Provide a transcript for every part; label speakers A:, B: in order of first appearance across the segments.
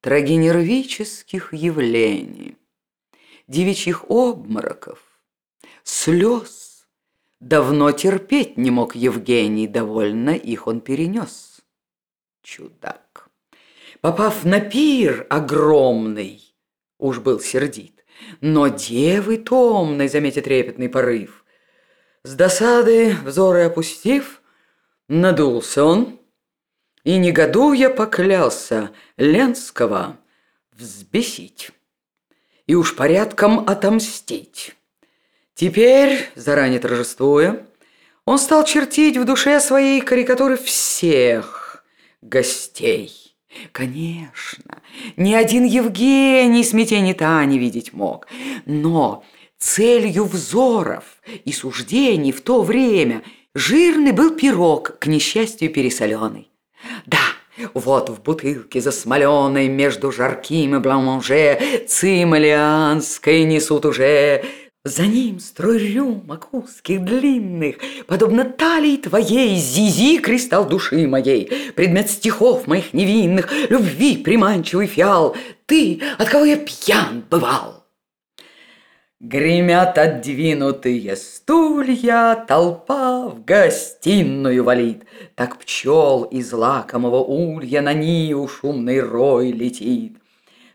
A: трагенервических явлений, девичьих обмороков, слез. Давно терпеть не мог Евгений, довольно их он перенес. Чудак. Попав на пир огромный, уж был сердит, но девы томной, заметит трепетный порыв. С досады взоры опустив, надулся он, и негодуя поклялся Ленского взбесить и уж порядком отомстить. Теперь, заранее торжествуя, он стал чертить в душе своей карикатуры всех гостей. Конечно, ни один Евгений смятений Тани видеть мог, но целью взоров и суждений в то время жирный был пирог, к несчастью пересоленный. Да, вот в бутылке засмоленной между жарким и бламанже цималианской несут уже за ним строй рюмок узких, длинных, Подобно талии твоей, Зизи, кристалл души моей, Предмет стихов моих невинных, Любви приманчивый фиал, Ты, от кого я пьян бывал. Гремят отдвинутые стулья, Толпа в гостиную валит. Так пчел из лакомого улья На ниву шумный рой летит.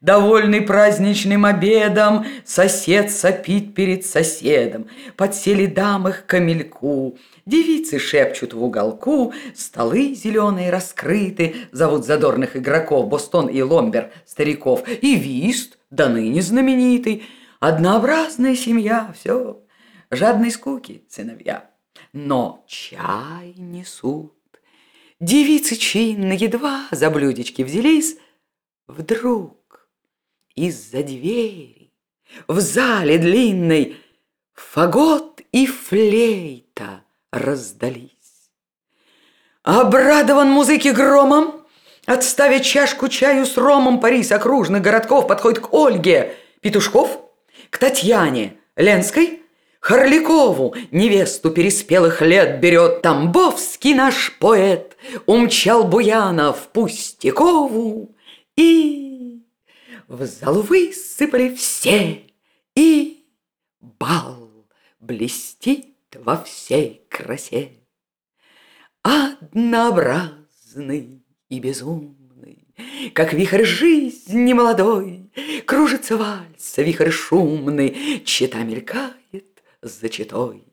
A: Довольный праздничным обедом, Сосед сопит перед соседом. Подсели дамы к камельку, Девицы шепчут в уголку, Столы зеленые раскрыты, Зовут задорных игроков Бостон и Ломбер стариков, И вист, да ныне знаменитый — Однообразная семья, все, жадной скуки сыновья. Но чай несут. Девицы чинно едва за блюдечки взялись. Вдруг из-за двери в зале длинной фагот и флейта раздались. Обрадован музыки громом, отставя чашку чаю с ромом Парис окружных городков подходит к Ольге Петушков – к Татьяне Ленской, Харликову, невесту переспелых лет, берет Тамбовский наш поэт, умчал Буянов Пустякову, и в зал высыпали все, и бал блестит во всей красе. Однообразный и безумный. Как вихрь жизни молодой, Кружится вальс, вихрь шумный, Чита мелькает за читой.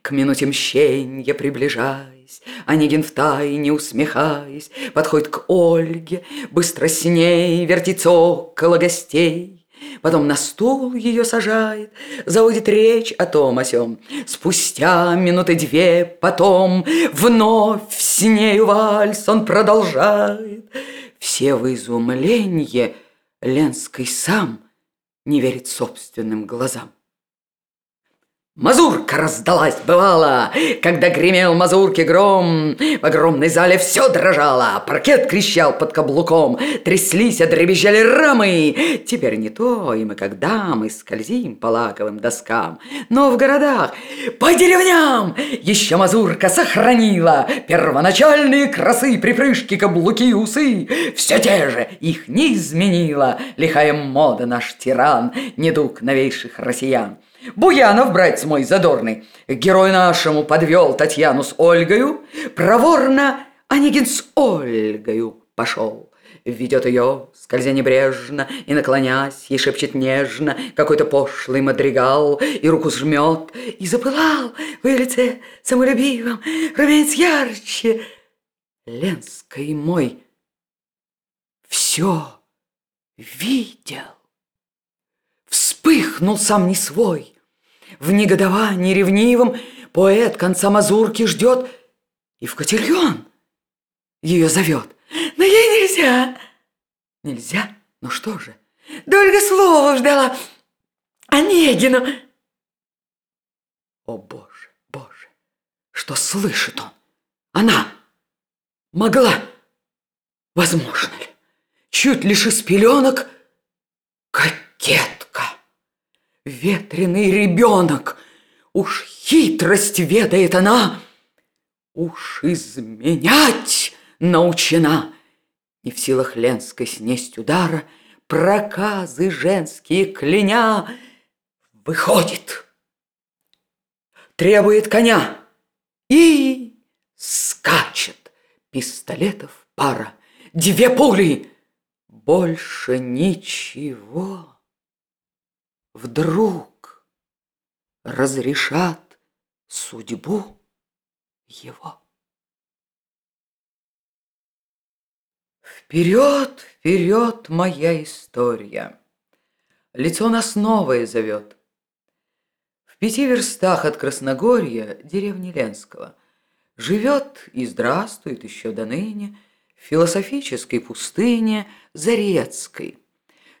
A: К минуте мщенья приближаясь, Онегин втайне усмехаясь, Подходит к Ольге, быстро с ней Вертится около гостей. Потом на стул ее сажает, Заводит речь о том о сём. Спустя минуты две потом Вновь с нею вальс он продолжает. Все в изумленье, Ленский сам не верит собственным глазам. Мазурка раздалась, бывало, когда гремел мазурки гром. В огромной зале все дрожало, паркет крещал под каблуком, тряслись, одребезжали рамы. Теперь не то, и мы когда мы скользим по лаковым доскам. Но в городах, по деревням, еще мазурка сохранила первоначальные красы, припрыжки, каблуки усы. Все те же, их не изменила лихая мода наш тиран, недуг новейших россиян. Буянов, братец мой задорный, герой нашему подвел Татьяну с Ольгою, проворно Онегин с Ольгою пошел. Ведет ее, скользя небрежно, и наклонясь, ей шепчет нежно какой-то пошлый мадригал, и руку сжмет, и запылал в ее лице самолюбивым, румянец ярче. Ленской мой все видел вспыхнул сам не свой. В негодовании ревнивом поэт конца мазурки ждет и в котельон ее зовет. Но ей нельзя. Нельзя? Ну что же? Дольга слова ждала Онегину. О, Боже, Боже, что слышит он? Она могла, возможно ли, чуть лишь из пеленок кокет ветреный ребенок. Уж хитрость ведает она, уж изменять научена. Не в силах Ленской снесть удара, проказы женские кляня, выходит, требует коня и скачет пистолетов пара. Две пули, больше ничего. Вдруг разрешат судьбу его. Вперед, вперед, моя история. Лицо нас новое зовет. В пяти верстах от Красногорья, деревни Ленского, живет и здравствует еще до ныне в философической пустыне Зарецкой.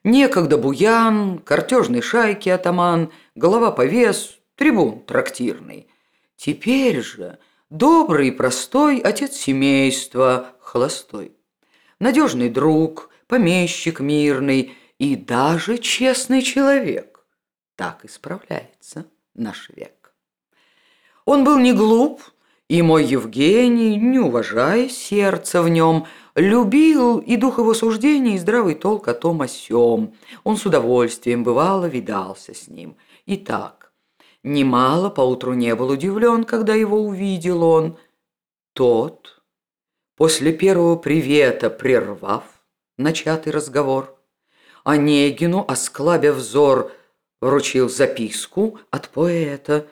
A: Некогда буян, картежной шайки атаман, голова повес, трибун трактирный. Теперь же добрый и простой отец семейства, холостой надежный друг, помещик мирный и даже честный человек. Так исправляется наш век. Он был не глуп, и мой Евгений, не уважая сердца в нем, любил и дух его суждений, и здравый толк о том о сём. Он с удовольствием, бывало, видался с ним. Итак, немало поутру не был удивлен, когда его увидел он. Тот, После первого привета, прервав начатый разговор, Онегину, осклабя взор, вручил записку от поэта.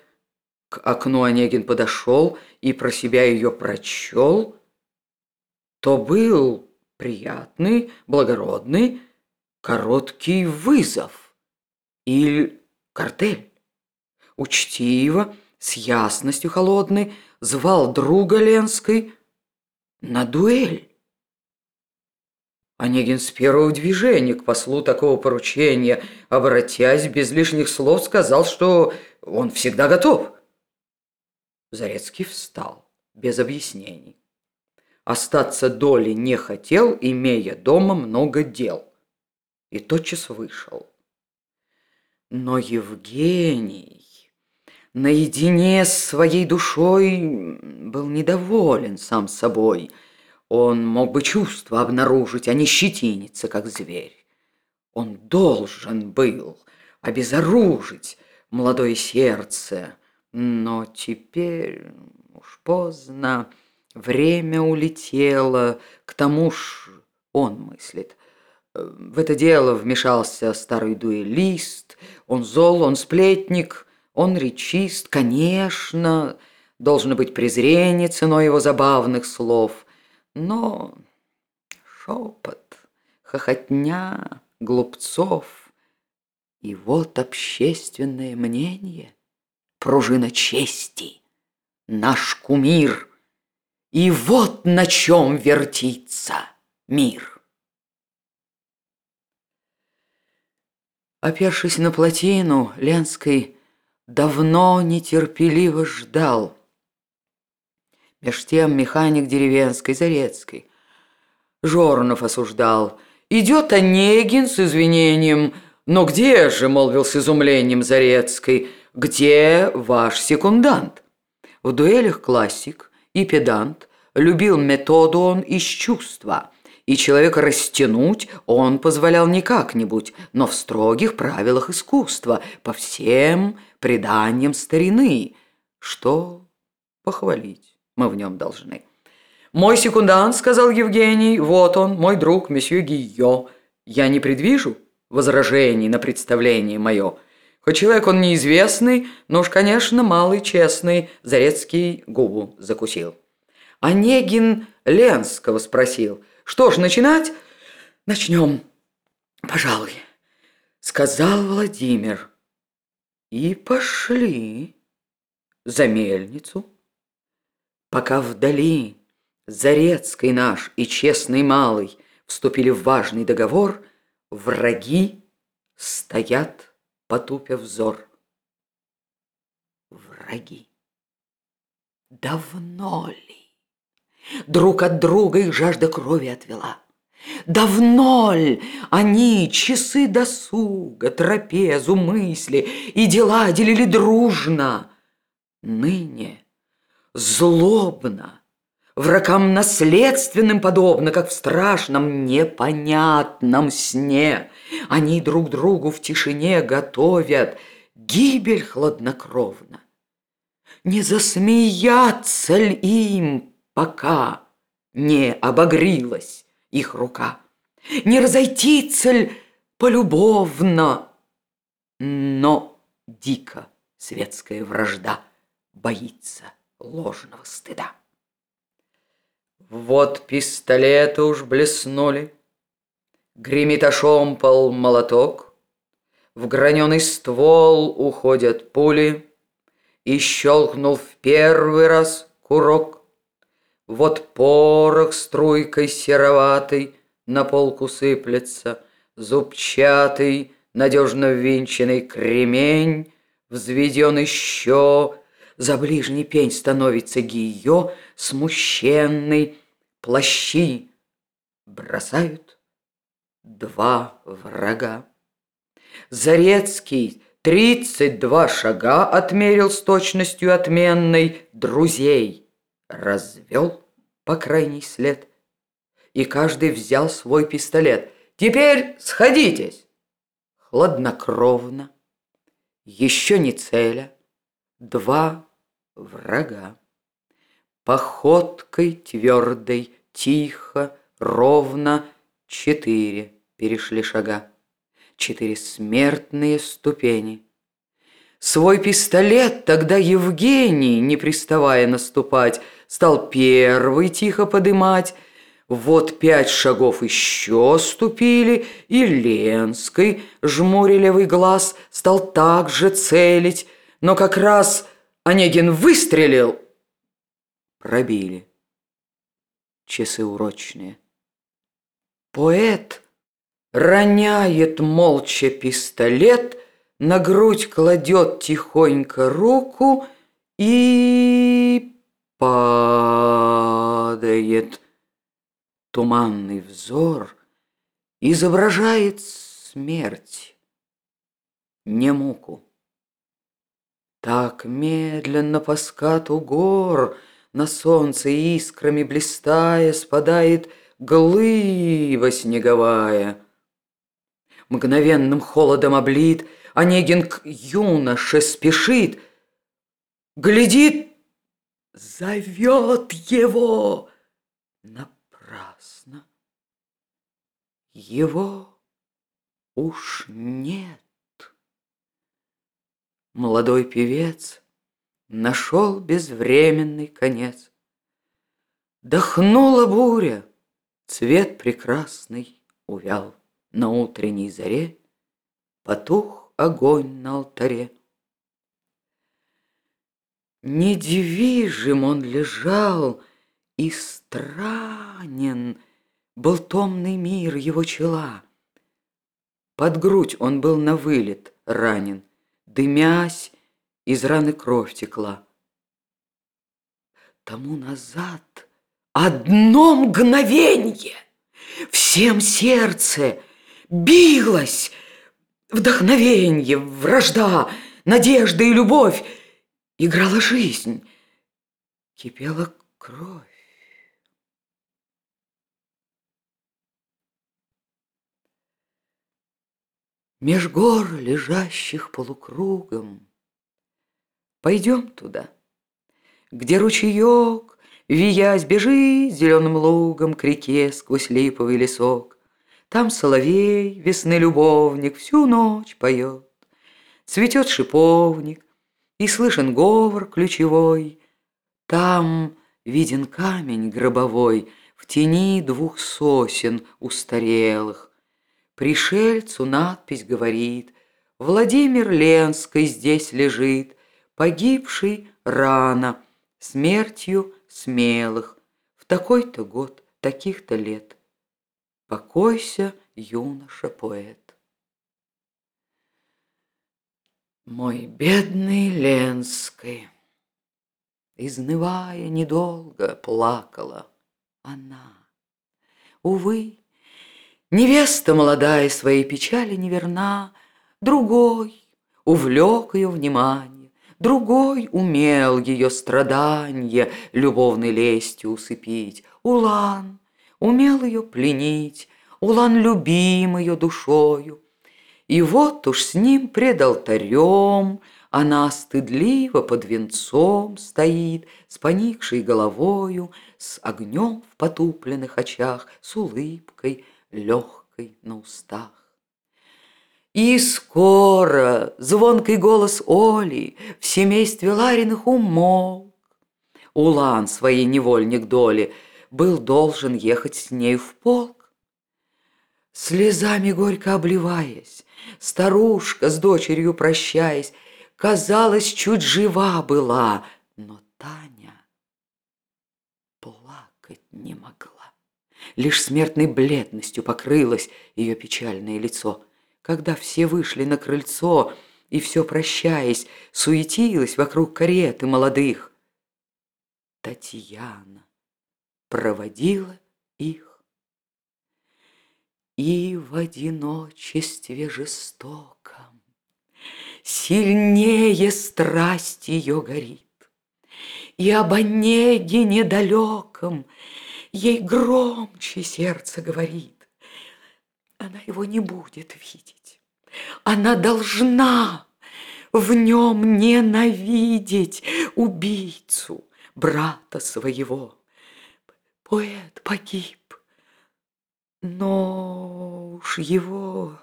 A: К окну Онегин подошел и про себя ее прочел. То был приятный, благородный, короткий вызов или картель. Учтиво, с ясностью холодной, звал друга Ленской – на дуэль. Онегин с первого движения к послу такого поручения, обратясь без лишних слов, сказал, что он всегда готов. Зарецкий встал, без объяснений. Остаться доли не хотел, имея дома много дел. И тотчас вышел. Но Евгений наедине с своей душой был недоволен сам собой. Он мог бы чувства обнаружить, а не щетиниться, как зверь. Он должен был обезоружить молодое сердце, но теперь уж поздно, время улетело, к тому ж он мыслит. В это дело вмешался старый дуэлист, он зол, он сплетник — он речист, конечно, должно быть презрение ценой его забавных слов, но шепот, хохотня глупцов, и вот общественное мнение, пружина чести, наш кумир, и вот на чем вертится мир. Опершись на плотину Ленской, давно нетерпеливо ждал. Меж тем механик деревенской, Зарецкой. Жорнов осуждал. Идет Онегин с извинением. Но где же, молвил с изумлением Зарецкой, где ваш секундант? В дуэлях классик и педант любил методу он из чувства – и человека растянуть он позволял не как-нибудь, но в строгих правилах искусства, по всем преданиям старины, что похвалить мы в нем должны. «Мой секундант», — сказал Евгений, — «вот он, мой друг, месье Гийо. Я не предвижу возражений на представление мое. Хоть человек он неизвестный, но уж, конечно, малый честный, Зарецкий губу закусил». Онегин Ленского спросил — что ж, начинать? Начнем, пожалуй, сказал Владимир. И пошли за мельницу, пока вдали Зарецкий наш и честный малый вступили в важный договор, враги стоят, потупя взор. Враги. Давно ли? Друг от друга их жажда крови отвела. Давно ль они часы досуга, трапезу, мысли и дела делили дружно? Ныне злобно врагам наследственным подобно, как в страшном непонятном сне. Они друг другу в тишине готовят гибель хладнокровно. Не засмеяться ли им, пока не обогрилась их рука? Не разойтиться ли полюбовно? Но дико светская вражда боится ложного стыда. Вот пистолеты уж блеснули, Гремит ошомпал молоток, В граненый ствол уходят пули, И щелкнул в первый раз курок. Вот порох струйкой сероватой На полку сыплется, Зубчатый, надежно ввинченный кремень, Взведен еще, за ближний пень становится гиё, Смущенный, плащи бросают два врага. Зарецкий тридцать два шага отмерил с точностью отменной, друзей развел по крайний след, и каждый взял свой пистолет. Теперь сходитесь! Хладнокровно, еще не целя, два врага. Походкой твердой, тихо, ровно Четыре перешли шага, Четыре смертные ступени. Свой пистолет тогда Евгений, не приставая наступать, Стал первый тихо подымать, вот пять шагов еще ступили, и Ленской, жмуря глаз, стал так же целить, но как раз Онегин выстрелил, пробили. Часы урочные. Поэт роняет молча пистолет, на грудь кладет тихонько руку и падает. Туманный взор изображает смерть, не муку. Так медленно по скату гор На солнце искрами блистая Спадает глыба снеговая. Мгновенным холодом облит, Онегин к юноше спешит, Глядит, зовет его на его уж нет. Молодой певец нашел безвременный конец. Дохнула буря, цвет прекрасный увял На утренней заре, потух огонь на алтаре. Недвижим он лежал и странен, был томный мир его чела. Под грудь он был на вылет ранен, Дымясь, из раны кровь текла. Тому назад одно мгновенье Всем сердце билось Вдохновенье, вражда, надежда и любовь. Играла жизнь, кипела кровь. Меж гор, лежащих полукругом, Пойдем туда, где ручеек, Виясь, бежит зеленым лугом К реке сквозь липовый лесок. Там соловей, весны любовник, Всю ночь поет. Цветет шиповник, И слышен говор ключевой. Там виден камень гробовой В тени двух сосен устарелых, Пришельцу надпись говорит, Владимир Ленской здесь лежит, Погибший рано, смертью смелых, В такой-то год, таких-то лет. Покойся, юноша-поэт. Мой бедный Ленской, Изнывая недолго, плакала она. Увы, Невеста молодая своей печали неверна, Другой увлек ее внимание, Другой умел ее страдания любовной лестью усыпить. Улан умел ее пленить, Улан любим ее душою. И вот уж с ним пред алтарем Она стыдливо под венцом стоит, С поникшей головою, С огнем в потупленных очах, С улыбкой легкой на устах. И скоро звонкий голос Оли В семействе Лариных умолк. Улан, своей невольник доли, Был должен ехать с нею в полк. Слезами горько обливаясь, Старушка с дочерью прощаясь, Казалось, чуть жива была, Но Таня плакать не могла. Лишь смертной бледностью покрылось Ее печальное лицо — когда все вышли на крыльцо и все прощаясь, суетилась вокруг кареты молодых. Татьяна проводила их. И в одиночестве жестоком Сильнее страсть ее горит, И об Онеге недалеком Ей громче сердце говорит. Она его не будет видеть. Она должна в нем ненавидеть убийцу брата своего. Поэт погиб, но уж его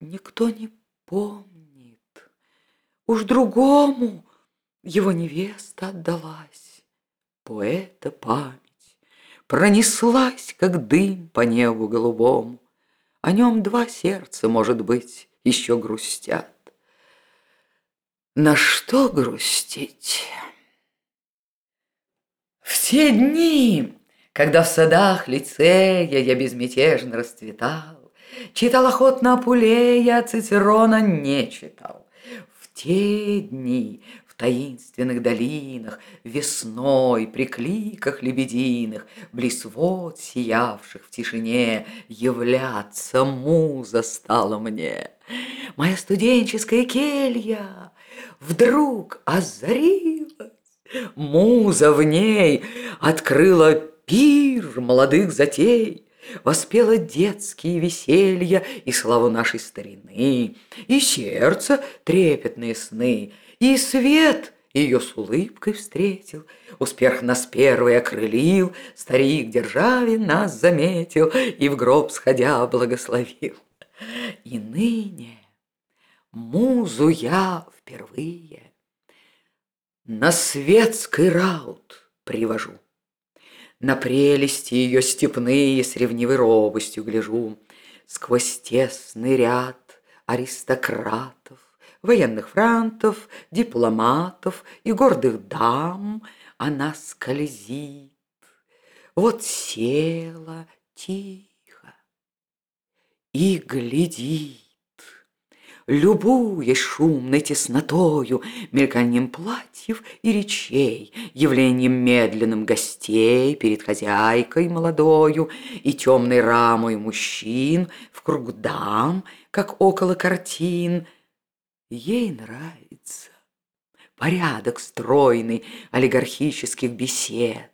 A: никто не помнит. Уж другому его невеста отдалась. Поэта память пронеслась, как дым по небу голубому. О нем два сердца, может быть, еще грустят. На что грустить? В те дни, когда в садах лицея я безмятежно расцветал, Читал охотно Апулея, Цицерона не читал. В те дни, таинственных долинах, Весной при кликах лебединых, Близ вод сиявших в тишине, Являться муза стала мне. Моя студенческая келья Вдруг озарилась, Муза в ней открыла пир молодых затей, Воспела детские веселья и славу нашей старины, И сердце трепетные сны, и свет ее с улыбкой встретил, Успех нас первый окрылил, Старик Державин нас заметил И в гроб сходя благословил. И ныне музу я впервые На светский раут привожу. На прелести ее степные С ревнивой робостью гляжу, Сквозь тесный ряд аристократов, военных франтов, дипломатов и гордых дам она скользит. Вот села тихо и глядит, Любуясь шумной теснотою, Мельканием платьев и речей, Явлением медленным гостей Перед хозяйкой молодою И темной рамой мужчин В круг дам, как около картин — Ей нравится порядок стройный олигархических бесед,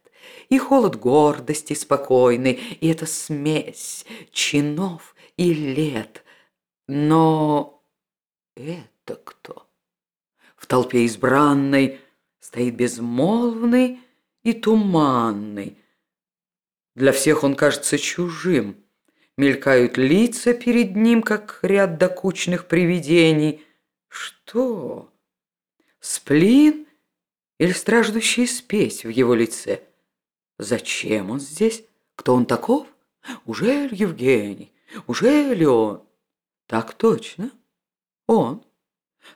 A: и холод гордости спокойный, и эта смесь чинов и лет. Но это кто? В толпе избранной стоит безмолвный и туманный. Для всех он кажется чужим. Мелькают лица перед ним, как ряд докучных привидений. Что? Сплин или страждущая спесь в его лице? Зачем он здесь? Кто он таков? Уже ли Евгений? Уже ли он? Так точно, он.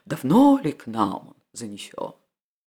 A: Давно ли к нам он занесен?